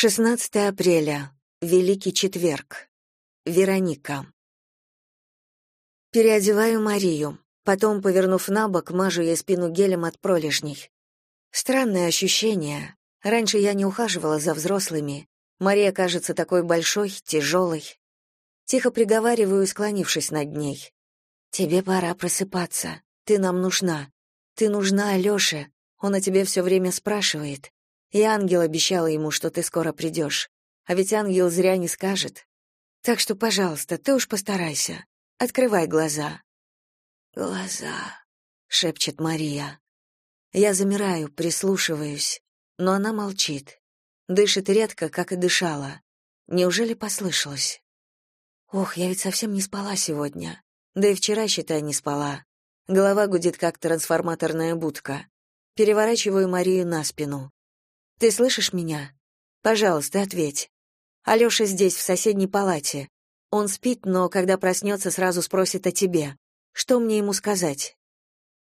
16 апреля. Великий четверг. Вероника. Переодеваю Марию. Потом, повернув на бок, мажу ей спину гелем от пролежней. Странное ощущение. Раньше я не ухаживала за взрослыми. Мария кажется такой большой, тяжелой. Тихо приговариваю, склонившись над ней. «Тебе пора просыпаться. Ты нам нужна. Ты нужна Алёше. Он о тебе все время спрашивает. И ангел обещал ему, что ты скоро придешь. А ведь ангел зря не скажет. Так что, пожалуйста, ты уж постарайся. Открывай глаза. Глаза, шепчет Мария. Я замираю, прислушиваюсь, но она молчит. Дышит редко, как и дышала. Неужели послышалось? Ох, я ведь совсем не спала сегодня. Да и вчера, считай, не спала. Голова гудит, как трансформаторная будка. Переворачиваю Марию на спину. Ты слышишь меня? Пожалуйста, ответь. Алёша здесь, в соседней палате. Он спит, но когда проснется, сразу спросит о тебе. Что мне ему сказать?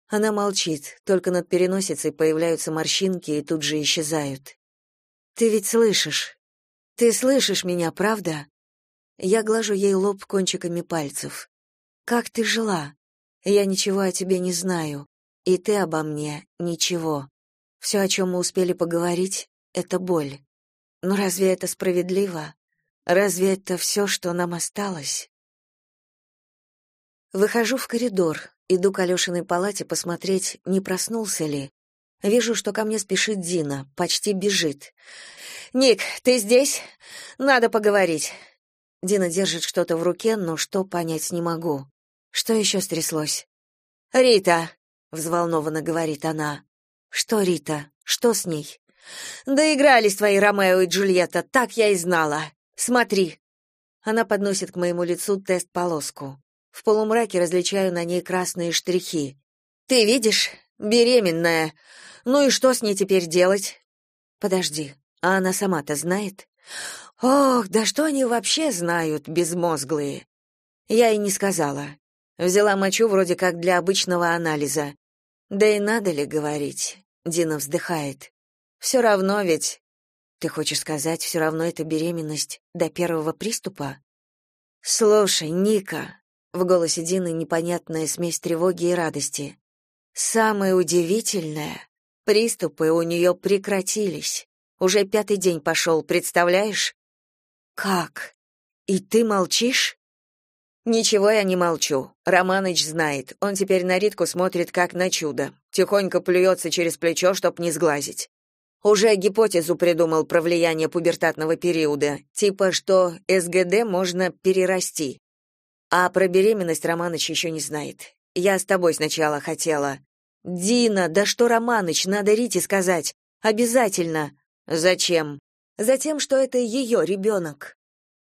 Она молчит, только над переносицей появляются морщинки и тут же исчезают. Ты ведь слышишь? Ты слышишь меня, правда? Я глажу ей лоб кончиками пальцев. Как ты жила? Я ничего о тебе не знаю, и ты обо мне ничего. Все, о чем мы успели поговорить, — это боль. Но разве это справедливо? Разве это все, что нам осталось? Выхожу в коридор, иду к Алешиной палате посмотреть, не проснулся ли. Вижу, что ко мне спешит Дина, почти бежит. «Ник, ты здесь? Надо поговорить». Дина держит что-то в руке, но что понять не могу. Что еще стряслось? «Рита», — взволнованно говорит она. Что, Рита? Что с ней? Доигрались твои Ромео и Джульетта, так я и знала. Смотри. Она подносит к моему лицу тест-полоску. В полумраке различаю на ней красные штрихи. Ты видишь? Беременная. Ну и что с ней теперь делать? Подожди. А она сама-то знает? Ох, да что они вообще знают, безмозглые? Я и не сказала. Взяла мочу вроде как для обычного анализа. Да и надо ли говорить? Дина вздыхает. «Все равно ведь ты хочешь сказать, все равно это беременность до первого приступа? Слушай, Ника, в голосе Дины непонятная смесь тревоги и радости. Самое удивительное, приступы у нее прекратились. Уже пятый день пошел, представляешь? Как? И ты молчишь? Ничего я не молчу. Романыч знает. Он теперь на Ритку смотрит как на чудо. Тихонько плюется через плечо, чтоб не сглазить. Уже гипотезу придумал про влияние пубертатного периода, типа что СГД можно перерасти. А про беременность Романыч еще не знает. Я с тобой сначала хотела. Дина, да что Романыч, надо Рите сказать. Обязательно. Зачем? Затем, что это ее ребенок.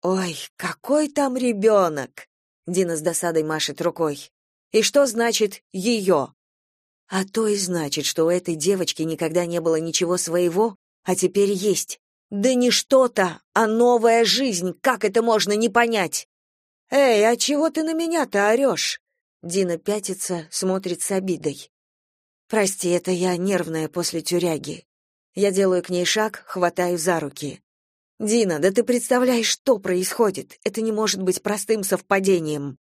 Ой, какой там ребенок? Дина с досадой машет рукой. И что значит ее? А то и значит, что у этой девочки никогда не было ничего своего, а теперь есть. Да не что-то, а новая жизнь, как это можно не понять? Эй, а чего ты на меня-то орешь?» Дина пятится, смотрит с обидой. Прости, это я нервная после тюряги. Я делаю к ней шаг, хватаю за руки. Дина, да ты представляешь, что происходит? Это не может быть простым совпадением.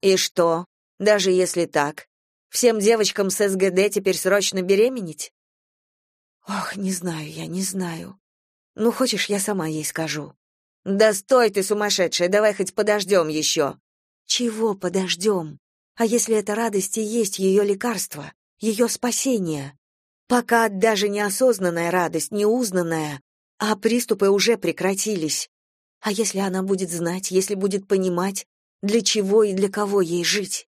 И что? Даже если так, всем девочкам с СГД теперь срочно беременеть? Ох, не знаю я, не знаю. Ну, хочешь, я сама ей скажу. Да стой ты, сумасшедшая, давай хоть подождем еще». Чего подождем? А если эта радость и есть ее лекарство, ее спасение? Пока даже неосознанная радость, неузнанная, а приступы уже прекратились. А если она будет знать, если будет понимать, для чего и для кого ей жить?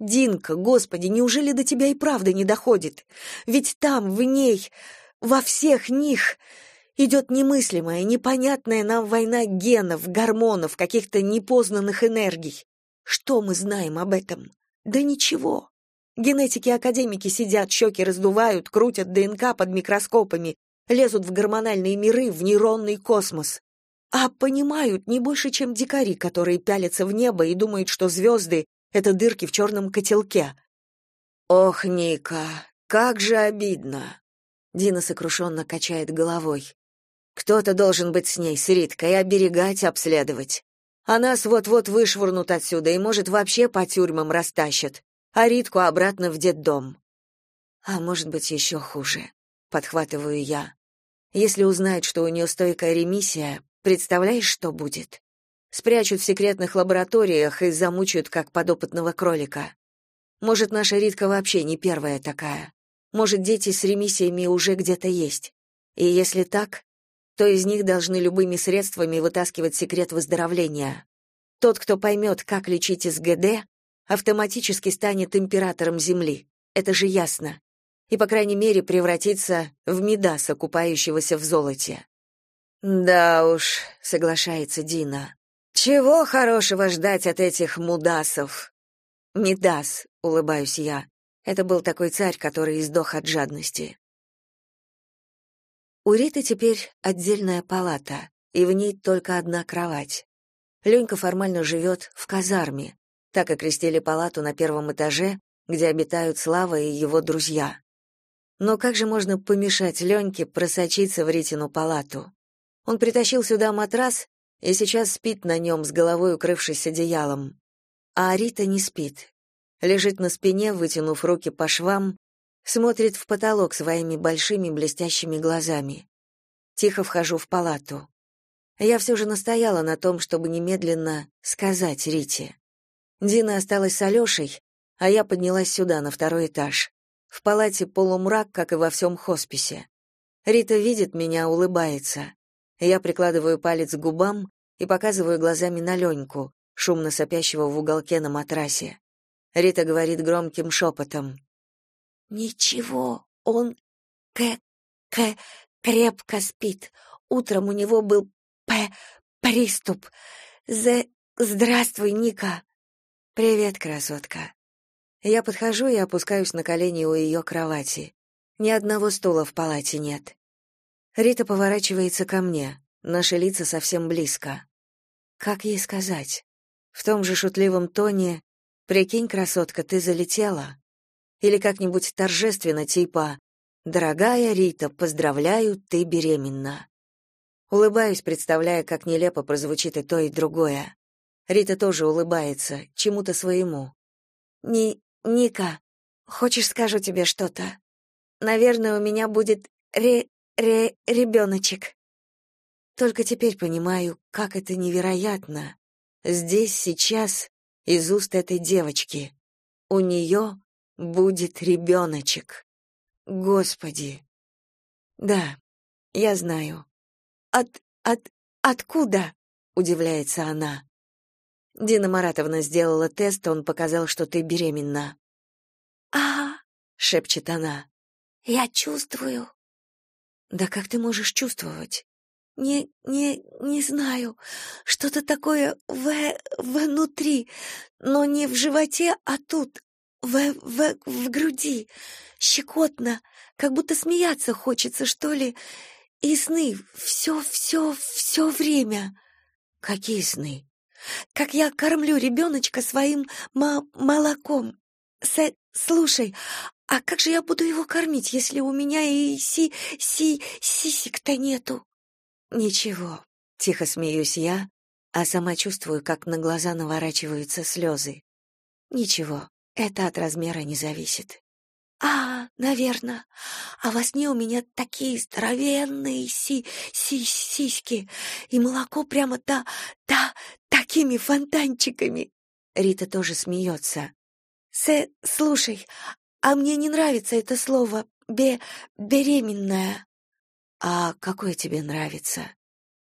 Динка, господи, неужели до тебя и правда не доходит? Ведь там, в ней, во всех них идет немыслимая, непонятная нам война генов, гормонов, каких-то непознанных энергий. Что мы знаем об этом? Да ничего. Генетики-академики сидят, щеки раздувают, крутят ДНК под микроскопами, лезут в гормональные миры, в нейронный космос. А понимают не больше, чем дикари, которые пялятся в небо и думают, что звезды — это дырки в черном котелке. «Ох, Ника, как же обидно!» Дина сокрушенно качает головой. Кто-то должен быть с ней, с Риткой, оберегать, обследовать. А нас вот-вот вышвырнут отсюда и, может, вообще по тюрьмам растащат, а Ритку обратно в детдом. А может быть, еще хуже, подхватываю я. Если узнают, что у нее стойкая ремиссия, представляешь, что будет? Спрячут в секретных лабораториях и замучают, как подопытного кролика. Может, наша Ритка вообще не первая такая. Может, дети с ремиссиями уже где-то есть. И если так, то из них должны любыми средствами вытаскивать секрет выздоровления. Тот, кто поймет, как лечить СГД, автоматически станет императором Земли. Это же ясно. И, по крайней мере, превратится в Медаса, купающегося в золоте. «Да уж», — соглашается Дина. «Чего хорошего ждать от этих мудасов?» «Медас», — улыбаюсь я. Это был такой царь, который издох от жадности. У Риты теперь отдельная палата, и в ней только одна кровать. Ленька формально живет в казарме, так окрестили палату на первом этаже, где обитают Слава и его друзья. Но как же можно помешать Леньке просочиться в Ритину палату? Он притащил сюда матрас и сейчас спит на нем, с головой укрывшись одеялом. А Рита не спит. Лежит на спине, вытянув руки по швам, смотрит в потолок своими большими блестящими глазами. Тихо вхожу в палату. Я все же настояла на том, чтобы немедленно сказать Рите. Дина осталась с Алешей, а я поднялась сюда, на второй этаж. В палате полумрак, как и во всем хосписе. Рита видит меня, улыбается. Я прикладываю палец к губам и показываю глазами на Леньку, шумно сопящего в уголке на матрасе. Рита говорит громким шепотом. Ничего, он к к крепко спит. Утром у него был п приступ. З здравствуй, Ника. Привет, красотка. Я подхожу и опускаюсь на колени у ее кровати. Ни одного стула в палате нет. Рита поворачивается ко мне. Наши лица совсем близко. Как ей сказать? В том же шутливом тоне: "Прикинь, красотка, ты залетела" или как-нибудь торжественно, типа «Дорогая Рита, поздравляю, ты беременна». Улыбаюсь, представляя, как нелепо прозвучит и то, и другое. Рита тоже улыбается, чему-то своему. «Ни... Ника, хочешь скажу тебе что-то? Наверное, у меня будет ре... ре... ребеночек». Только теперь понимаю, как это невероятно. Здесь, сейчас, из уст этой девочки. У нее будет ребеночек. Господи. Да, я знаю. От от откуда? удивляется она. Дина Маратовна сделала тест, он показал, что ты беременна. А, шепчет она. Я чувствую. Да как ты можешь чувствовать? Не не не знаю. Что-то такое в внутри, но не в животе, а тут, в, в, в груди. Щекотно, как будто смеяться хочется, что ли. И сны все, все, все время. Какие сны? Как я кормлю ребеночка своим молоком. С слушай, а как же я буду его кормить, если у меня и си си сисик-то нету? Ничего, тихо смеюсь я, а сама чувствую, как на глаза наворачиваются слезы. Ничего, это от размера не зависит. А, наверное. А во сне у меня такие здоровенные си си сиськи, и молоко прямо да да такими фонтанчиками. Рита тоже смеется. С, слушай, а мне не нравится это слово бе беременная. А какое тебе нравится?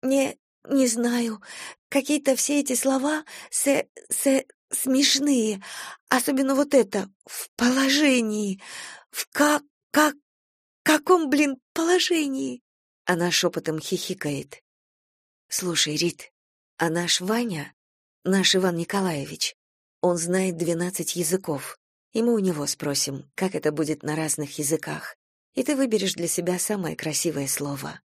Не не знаю. Какие-то все эти слова с с смешные, особенно вот это в положении. В как как каком, блин, положении? Она шепотом хихикает. Слушай, Рит, а наш Ваня, наш Иван Николаевич, он знает двенадцать языков. И мы у него спросим, как это будет на разных языках. И ты выберешь для себя самое красивое слово.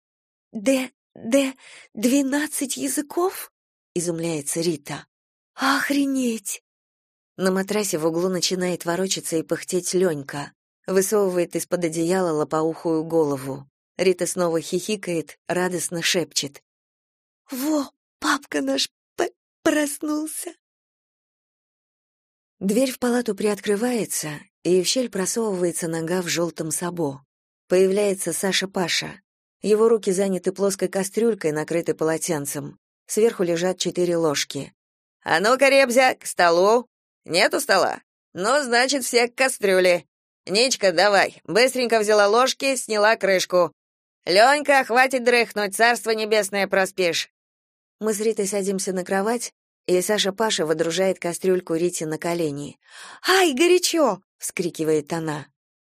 «Д... Д... двенадцать языков?» — изумляется Рита. Охренеть! На матрасе в углу начинает ворочаться и пыхтеть Ленька. Высовывает из-под одеяла лопоухую голову. Рита снова хихикает, радостно шепчет. «Во, папка наш проснулся!» Дверь в палату приоткрывается, и в щель просовывается нога в желтом сабо. Появляется Саша Паша. Его руки заняты плоской кастрюлькой, накрытой полотенцем. Сверху лежат четыре ложки. «А ну-ка, Ребзя, к столу!» «Нету стола?» «Ну, значит, все к кастрюле!» «Ничка, давай!» Быстренько взяла ложки, сняла крышку. «Ленька, хватит дрыхнуть, царство небесное проспишь!» Мы с Ритой садимся на кровать, и Саша Паша водружает кастрюльку Рите на колени. «Ай, горячо!» — вскрикивает она.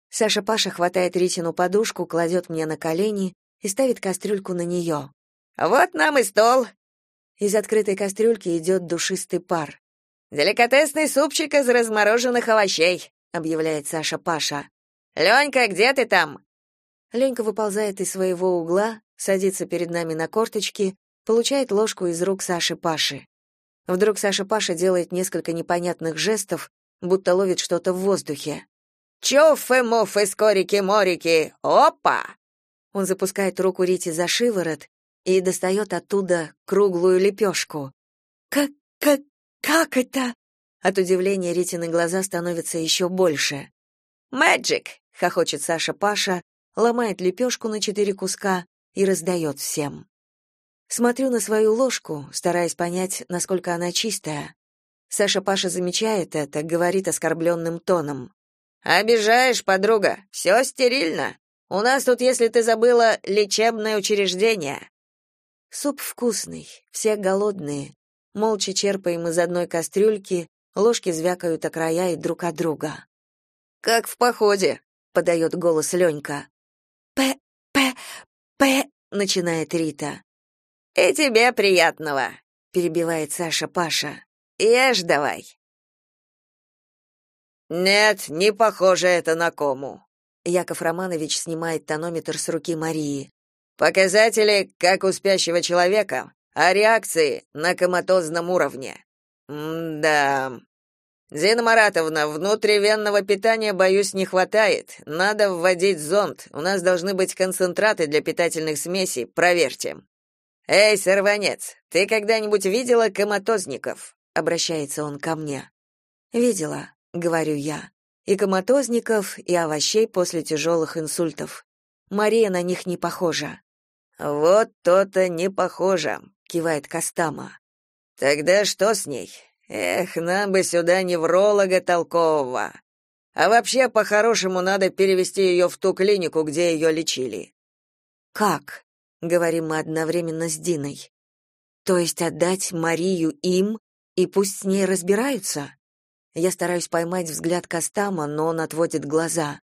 Саша Паша хватает Ритину подушку, кладет мне на колени и ставит кастрюльку на нее. «Вот нам и стол!» Из открытой кастрюльки идет душистый пар. «Деликатесный супчик из размороженных овощей», — объявляет Саша Паша. «Ленька, где ты там?» Ленька выползает из своего угла, садится перед нами на корточки, получает ложку из рук Саши Паши. Вдруг Саша Паша делает несколько непонятных жестов, будто ловит что-то в воздухе. «Чуфы-муфы, скорики-морики! Опа!» Он запускает руку Рите за шиворот и достает оттуда круглую лепешку. «Как... как... как это?» От удивления Ритины глаза становятся еще больше. «Мэджик!» — хохочет Саша Паша, ломает лепешку на четыре куска и раздает всем. Смотрю на свою ложку, стараясь понять, насколько она чистая. Саша Паша замечает это, говорит оскорбленным тоном. «Обижаешь, подруга, все стерильно. У нас тут, если ты забыла, лечебное учреждение». Суп вкусный, все голодные. Молча черпаем из одной кастрюльки, ложки звякают о края и друг от друга. «Как в походе», — подает голос Ленька. «П, П, П», — начинает Рита. «И тебе приятного», — перебивает Саша Паша. «Ешь давай». «Нет, не похоже это на кому». Яков Романович снимает тонометр с руки Марии. «Показатели, как у спящего человека, а реакции на коматозном уровне». «М-да...» «Зина Маратовна, внутривенного питания, боюсь, не хватает. Надо вводить зонд. У нас должны быть концентраты для питательных смесей. Проверьте». «Эй, сорванец, ты когда-нибудь видела коматозников?» — обращается он ко мне. «Видела», — говорю я. «И коматозников, и овощей после тяжелых инсультов. Мария на них не похожа». «Вот то-то не похожа», — кивает Костама. «Тогда что с ней? Эх, нам бы сюда невролога толкового. А вообще, по-хорошему, надо перевести ее в ту клинику, где ее лечили». «Как?» Говорим мы одновременно с Диной. То есть отдать Марию им и пусть с ней разбираются? Я стараюсь поймать взгляд Костама, но он отводит глаза.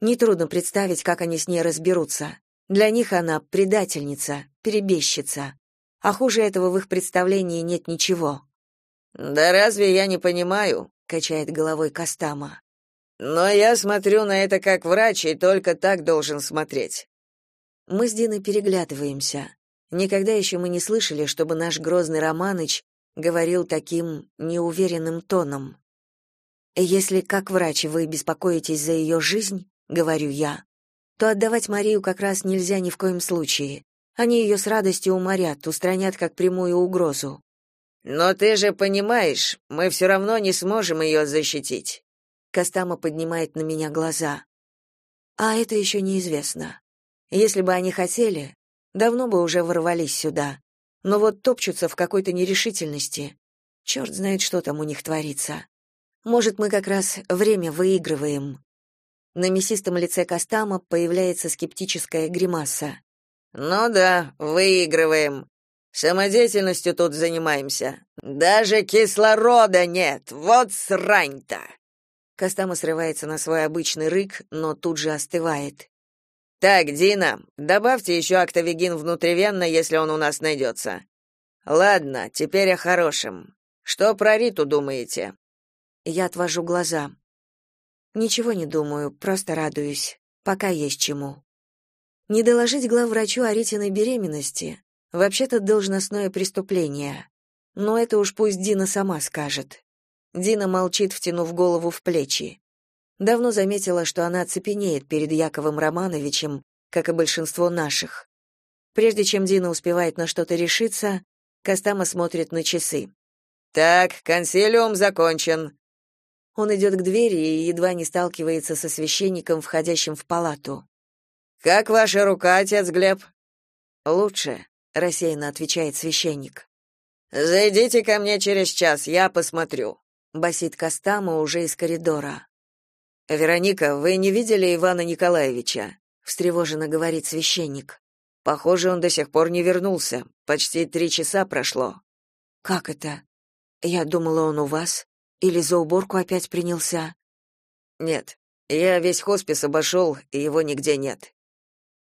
Нетрудно представить, как они с ней разберутся. Для них она предательница, перебежчица. А хуже этого в их представлении нет ничего. Да разве я не понимаю, качает головой Костама. Но я смотрю на это как врач и только так должен смотреть. Мы с Диной переглядываемся. Никогда еще мы не слышали, чтобы наш грозный Романыч говорил таким неуверенным тоном. «Если как врач вы беспокоитесь за ее жизнь, — говорю я, — то отдавать Марию как раз нельзя ни в коем случае. Они ее с радостью уморят, устранят как прямую угрозу. «Но ты же понимаешь, мы все равно не сможем ее защитить». Костама поднимает на меня глаза. «А это еще неизвестно. Если бы они хотели, давно бы уже ворвались сюда. Но вот топчутся в какой-то нерешительности. Черт знает, что там у них творится. Может, мы как раз время выигрываем. На мясистом лице Костама появляется скептическая гримаса. «Ну да, выигрываем. Самодеятельностью тут занимаемся. Даже кислорода нет, вот срань-то!» Костама срывается на свой обычный рык, но тут же остывает. Так, Дина, добавьте еще актовигин внутривенно, если он у нас найдется. Ладно, теперь о хорошем. Что про Риту думаете? Я отвожу глаза. Ничего не думаю, просто радуюсь. Пока есть чему. Не доложить главврачу о Ритиной беременности вообще-то должностное преступление. Но это уж пусть Дина сама скажет. Дина молчит, втянув голову в плечи. Давно заметила, что она цепенеет перед Яковом Романовичем, как и большинство наших. Прежде чем Дина успевает на что-то решиться, Костама смотрит на часы. «Так, консилиум закончен». Он идет к двери и едва не сталкивается со священником, входящим в палату. «Как ваша рука, отец Глеб?» «Лучше», — рассеянно отвечает священник. «Зайдите ко мне через час, я посмотрю», — басит Костама уже из коридора. «Вероника, вы не видели Ивана Николаевича?» — встревоженно говорит священник. «Похоже, он до сих пор не вернулся. Почти три часа прошло». «Как это? Я думала, он у вас. Или за уборку опять принялся?» «Нет, я весь хоспис обошел, и его нигде нет».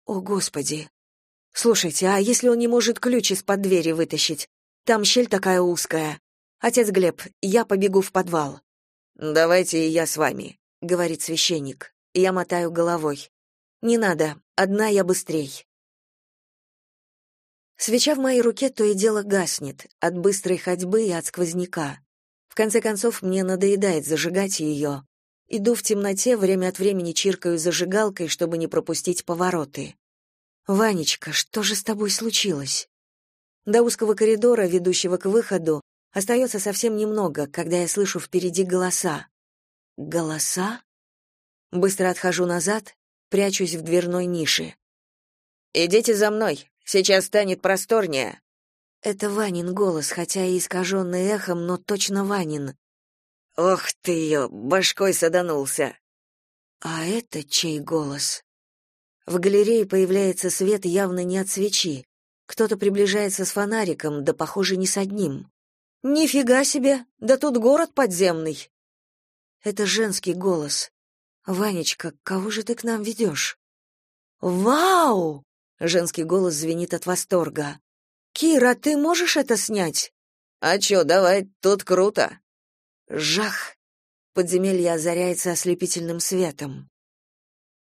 «О, Господи! Слушайте, а если он не может ключ из-под двери вытащить? Там щель такая узкая. Отец Глеб, я побегу в подвал». «Давайте и я с вами», — говорит священник. Я мотаю головой. «Не надо, одна я быстрей». Свеча в моей руке то и дело гаснет, от быстрой ходьбы и от сквозняка. В конце концов, мне надоедает зажигать ее. Иду в темноте, время от времени чиркаю зажигалкой, чтобы не пропустить повороты. «Ванечка, что же с тобой случилось?» До узкого коридора, ведущего к выходу, остается совсем немного, когда я слышу впереди голоса. Голоса? Быстро отхожу назад, прячусь в дверной нише. «Идите за мной, сейчас станет просторнее». Это Ванин голос, хотя и искаженный эхом, но точно Ванин. «Ох ты ее, башкой саданулся!» А это чей голос? В галерее появляется свет явно не от свечи. Кто-то приближается с фонариком, да, похоже, не с одним. «Нифига себе! Да тут город подземный!» Это женский голос. «Ванечка, кого же ты к нам ведешь?» «Вау!» — женский голос звенит от восторга. «Кира, ты можешь это снять?» «А чё, давай, тут круто!» Жах! Подземелье озаряется ослепительным светом.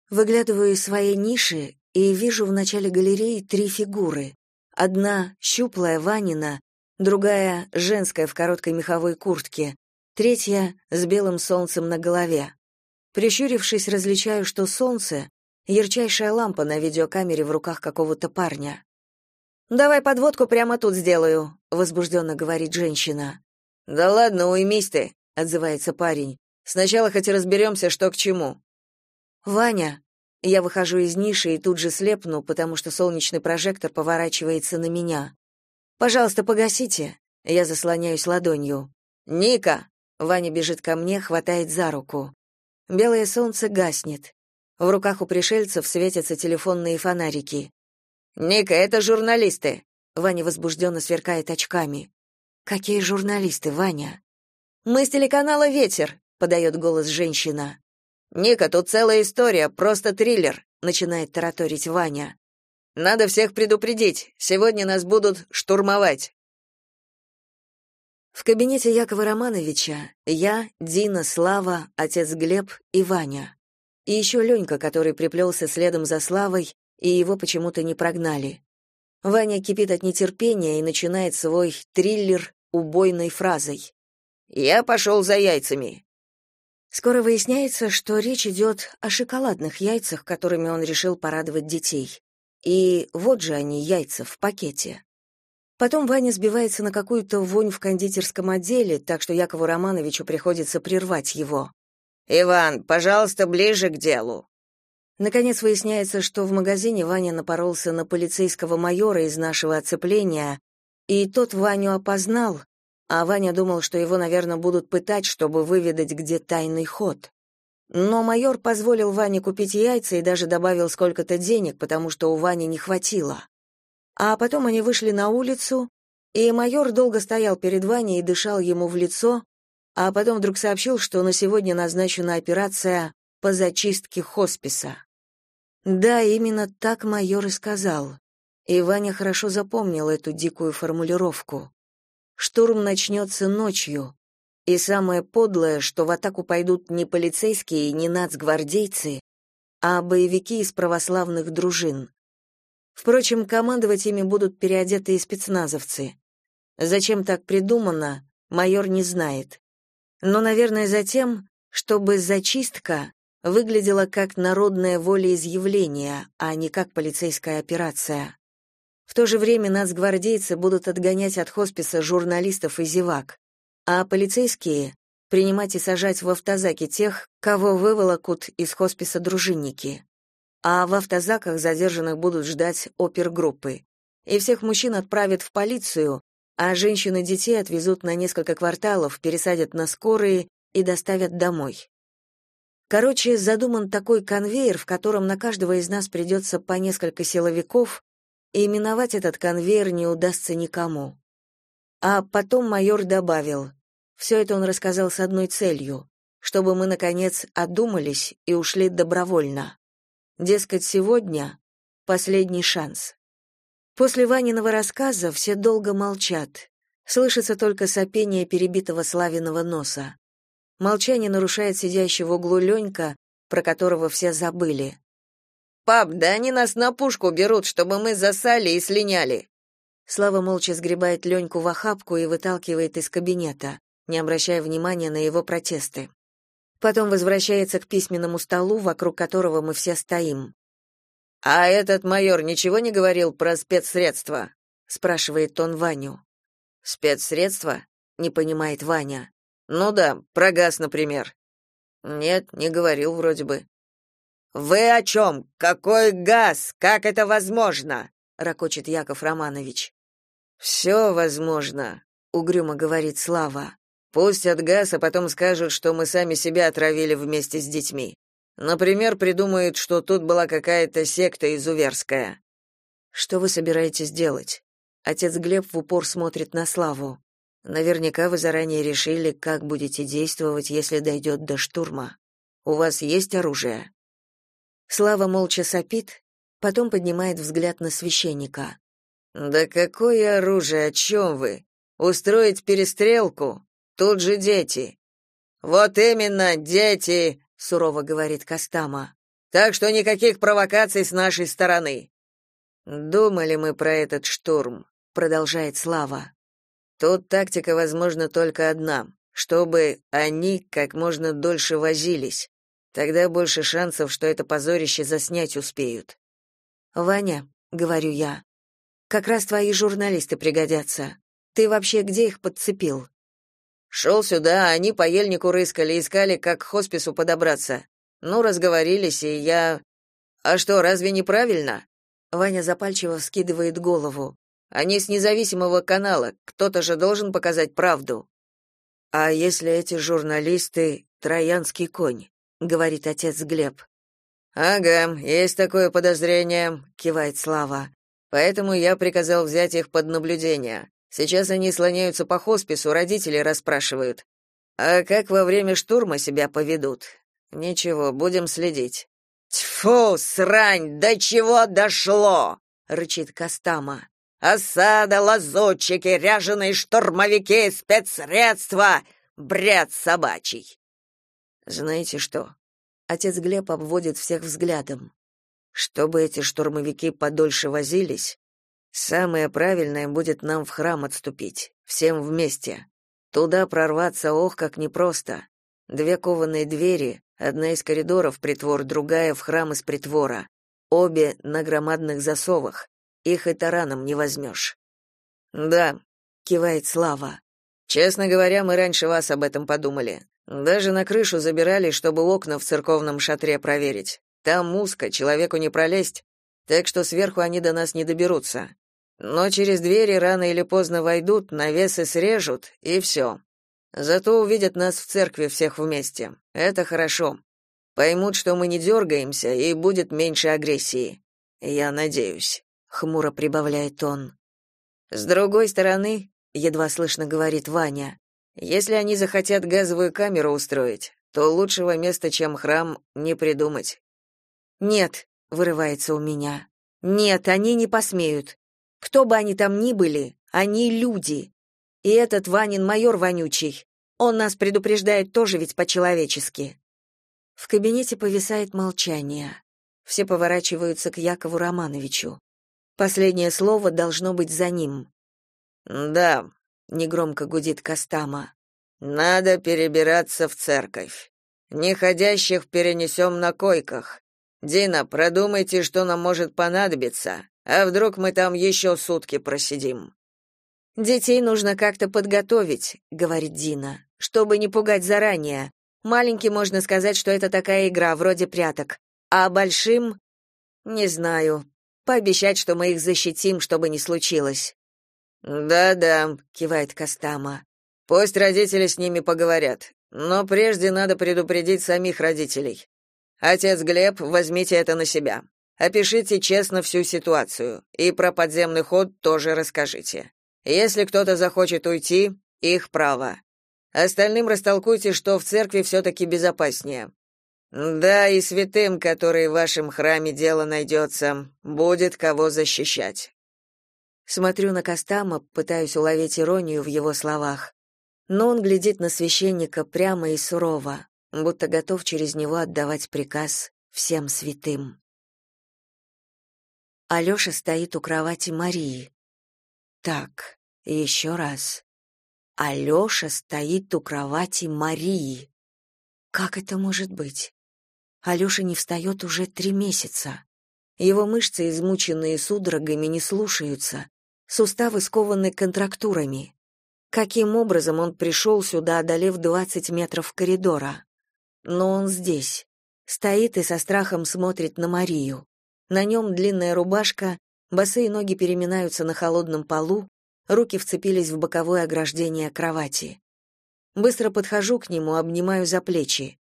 Выглядываю из своей ниши и вижу в начале галереи три фигуры. Одна — щуплая Ванина, другая — женская в короткой меховой куртке, третья с белым солнцем на голове. Прищурившись, различаю, что солнце — ярчайшая лампа на видеокамере в руках какого-то парня. «Давай подводку прямо тут сделаю», — возбужденно говорит женщина. «Да ладно, уймись ты», — отзывается парень. «Сначала хоть разберемся, что к чему». «Ваня», я выхожу из ниши и тут же слепну, потому что солнечный прожектор поворачивается на меня. «Пожалуйста, погасите». Я заслоняюсь ладонью. «Ника!» Ваня бежит ко мне, хватает за руку. Белое солнце гаснет. В руках у пришельцев светятся телефонные фонарики. «Ника, это журналисты!» Ваня возбужденно сверкает очками. «Какие журналисты, Ваня?» «Мы с телеканала «Ветер», — подает голос женщина. «Ника, тут целая история, просто триллер», — начинает тараторить Ваня. «Надо всех предупредить. Сегодня нас будут штурмовать. В кабинете Якова Романовича я, Дина, Слава, отец Глеб и Ваня. И еще Ленька, который приплелся следом за Славой, и его почему-то не прогнали. Ваня кипит от нетерпения и начинает свой триллер убойной фразой. «Я пошел за яйцами». Скоро выясняется, что речь идет о шоколадных яйцах, которыми он решил порадовать детей. И вот же они, яйца, в пакете. Потом Ваня сбивается на какую-то вонь в кондитерском отделе, так что Якову Романовичу приходится прервать его. «Иван, пожалуйста, ближе к делу». Наконец выясняется, что в магазине Ваня напоролся на полицейского майора из нашего оцепления, и тот Ваню опознал, а Ваня думал, что его, наверное, будут пытать, чтобы выведать, где тайный ход. Но майор позволил Ване купить яйца и даже добавил сколько-то денег, потому что у Вани не хватило. А потом они вышли на улицу, и майор долго стоял перед Ваней и дышал ему в лицо, а потом вдруг сообщил, что на сегодня назначена операция по зачистке хосписа. Да, именно так майор и сказал. И Ваня хорошо запомнил эту дикую формулировку. Штурм начнется ночью, и самое подлое, что в атаку пойдут не полицейские и не нацгвардейцы, а боевики из православных дружин. Впрочем, командовать ими будут переодетые спецназовцы. Зачем так придумано, майор не знает. Но, наверное, затем, чтобы зачистка выглядело как народное волеизъявление, а не как полицейская операция. В то же время нацгвардейцы будут отгонять от хосписа журналистов и зевак, а полицейские — принимать и сажать в автозаки тех, кого выволокут из хосписа дружинники. А в автозаках задержанных будут ждать опергруппы. И всех мужчин отправят в полицию, а женщин и детей отвезут на несколько кварталов, пересадят на скорые и доставят домой. Короче, задуман такой конвейер, в котором на каждого из нас придется по несколько силовиков, и именовать этот конвейер не удастся никому. А потом майор добавил, все это он рассказал с одной целью, чтобы мы, наконец, одумались и ушли добровольно. Дескать, сегодня последний шанс. После Ваниного рассказа все долго молчат. Слышится только сопение перебитого Славиного носа. Молчание нарушает сидящий в углу Ленька, про которого все забыли. «Пап, да они нас на пушку берут, чтобы мы засали и слиняли!» Слава молча сгребает Леньку в охапку и выталкивает из кабинета, не обращая внимания на его протесты. Потом возвращается к письменному столу, вокруг которого мы все стоим. А этот майор ничего не говорил про спецсредства, спрашивает он Ваню. Спецсредства? не понимает Ваня. Ну да, про газ, например. Нет, не говорил вроде бы. Вы о чем? Какой газ? Как это возможно? ракочет Яков Романович. «Все возможно, угрюмо говорит Слава. Пустят газ, а потом скажут, что мы сами себя отравили вместе с детьми. Например, придумают, что тут была какая-то секта изуверская. Что вы собираетесь делать? Отец Глеб в упор смотрит на Славу. Наверняка вы заранее решили, как будете действовать, если дойдет до штурма. У вас есть оружие? Слава молча сопит, потом поднимает взгляд на священника. Да какое оружие, о чем вы? Устроить перестрелку? Тут же дети. Вот именно, дети, сурово говорит Костама. Так что никаких провокаций с нашей стороны. Думали мы про этот штурм, продолжает Слава. Тут тактика возможна только одна, чтобы они как можно дольше возились. Тогда больше шансов, что это позорище заснять успеют. Ваня, говорю я. Как раз твои журналисты пригодятся. Ты вообще где их подцепил? Шел сюда, а они по ельнику рыскали, искали, как к хоспису подобраться. Ну, разговорились, и я... А что, разве не правильно? Ваня запальчиво вскидывает голову. Они с независимого канала, кто-то же должен показать правду. А если эти журналисты троянский конь, говорит отец Глеб. Ага, есть такое подозрение, кивает Слава. Поэтому я приказал взять их под наблюдение. Сейчас они слоняются по хоспису, родители расспрашивают. А как во время штурма себя поведут? Ничего, будем следить. Тьфу, срань, до чего дошло, рычит Костама. Осада, лазутчики, ряженые штурмовики, спецсредства, бред собачий. Знаете что? Отец Глеб обводит всех взглядом. Чтобы эти штурмовики подольше возились, Самое правильное будет нам в храм отступить, всем вместе. Туда прорваться ох как непросто. Две кованые двери, одна из коридоров притвор, другая в храм из притвора. Обе на громадных засовах. Их и тараном не возьмешь». Да, кивает Слава. Честно говоря, мы раньше вас об этом подумали. Даже на крышу забирали, чтобы окна в церковном шатре проверить. Там узко, человеку не пролезть, так что сверху они до нас не доберутся. Но через двери рано или поздно войдут, навесы срежут, и все. Зато увидят нас в церкви всех вместе. Это хорошо. Поймут, что мы не дергаемся, и будет меньше агрессии. Я надеюсь, хмуро прибавляет он. С другой стороны, едва слышно говорит Ваня, если они захотят газовую камеру устроить, то лучшего места, чем храм, не придумать. Нет, вырывается у меня. Нет, они не посмеют. Кто бы они там ни были, они люди. И этот Ванин майор вонючий. Он нас предупреждает тоже ведь по-человечески. В кабинете повисает молчание. Все поворачиваются к Якову Романовичу. Последнее слово должно быть за ним. Да, негромко гудит Костама. Надо перебираться в церковь. Неходящих перенесем на койках. Дина, продумайте, что нам может понадобиться, а вдруг мы там еще сутки просидим. Детей нужно как-то подготовить, говорит Дина, чтобы не пугать заранее. Маленьким можно сказать, что это такая игра, вроде пряток. А большим не знаю. Пообещать, что мы их защитим, чтобы не случилось. Да-да, кивает Костама. Пусть родители с ними поговорят. Но прежде надо предупредить самих родителей. Отец Глеб, возьмите это на себя. Опишите честно всю ситуацию и про подземный ход тоже расскажите. Если кто-то захочет уйти, их право. Остальным растолкуйте, что в церкви все таки безопаснее. Да, и святым, который в вашем храме дело найдется, будет кого защищать. Смотрю на Костама, пытаюсь уловить иронию в его словах. Но он глядит на священника прямо и сурово, будто готов через него отдавать приказ всем святым. Алёша стоит у кровати Марии. Так, еще раз. Алёша стоит у кровати Марии. Как это может быть? Алёша не встает уже три месяца. Его мышцы, измученные судорогами, не слушаются. Суставы скованы контрактурами. Каким образом он пришел сюда, одолев 20 метров коридора? Но он здесь. Стоит и со страхом смотрит на Марию. На нем длинная рубашка, босые ноги переминаются на холодном полу, руки вцепились в боковое ограждение кровати. Быстро подхожу к нему, обнимаю за плечи.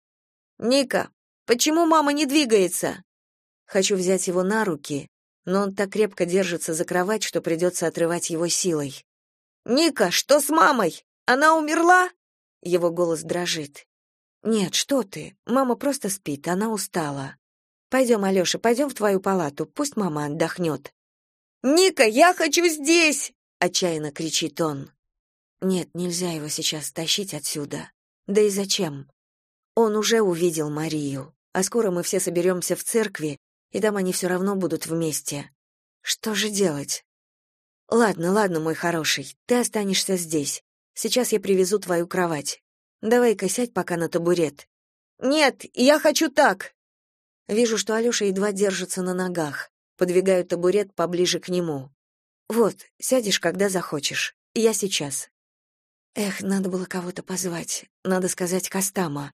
«Ника, Почему мама не двигается? Хочу взять его на руки, но он так крепко держится за кровать, что придется отрывать его силой. Ника, что с мамой? Она умерла? Его голос дрожит. Нет, что ты? Мама просто спит, она устала. Пойдем, Алёша, пойдем в твою палату, пусть мама отдохнет». «Ника, я хочу здесь!» — отчаянно кричит он. Нет, нельзя его сейчас тащить отсюда. Да и зачем? Он уже увидел Марию, а скоро мы все соберемся в церкви, и там они все равно будут вместе. Что же делать? Ладно, ладно, мой хороший, ты останешься здесь. Сейчас я привезу твою кровать. Давай-ка сядь пока на табурет. Нет, я хочу так. Вижу, что Алёша едва держится на ногах. Подвигаю табурет поближе к нему. Вот, сядешь, когда захочешь. Я сейчас. Эх, надо было кого-то позвать. Надо сказать Костама.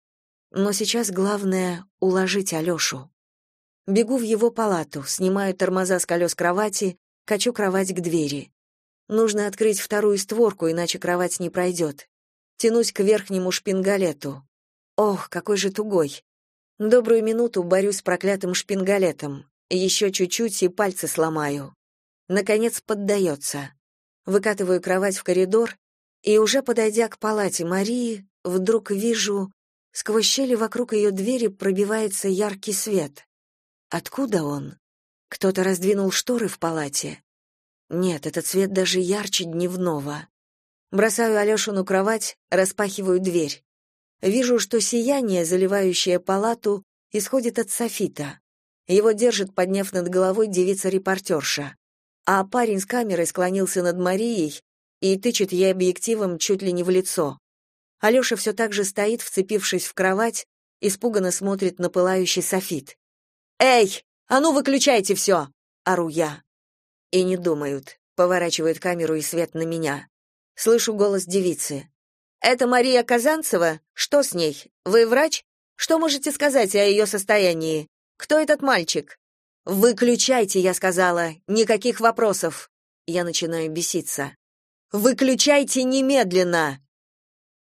Но сейчас главное — уложить Алёшу. Бегу в его палату, снимаю тормоза с колес кровати, качу кровать к двери. Нужно открыть вторую створку, иначе кровать не пройдет. Тянусь к верхнему шпингалету. Ох, какой же тугой. Добрую минуту борюсь с проклятым шпингалетом. Еще чуть-чуть и пальцы сломаю. Наконец поддается. Выкатываю кровать в коридор и, уже подойдя к палате Марии, вдруг вижу Сквозь щели вокруг ее двери пробивается яркий свет. Откуда он? Кто-то раздвинул шторы в палате. Нет, этот свет даже ярче дневного. Бросаю Алёшу на кровать, распахиваю дверь. Вижу, что сияние, заливающее палату, исходит от софита. Его держит, подняв над головой девица-репортерша. А парень с камерой склонился над Марией и тычет ей объективом чуть ли не в лицо. Алёша все так же стоит, вцепившись в кровать, испуганно смотрит на пылающий софит. «Эй, а ну выключайте все!» — ору я. И не думают, поворачивают камеру и свет на меня. Слышу голос девицы. «Это Мария Казанцева? Что с ней? Вы врач? Что можете сказать о ее состоянии? Кто этот мальчик?» «Выключайте», — я сказала, — «никаких вопросов». Я начинаю беситься. «Выключайте немедленно!»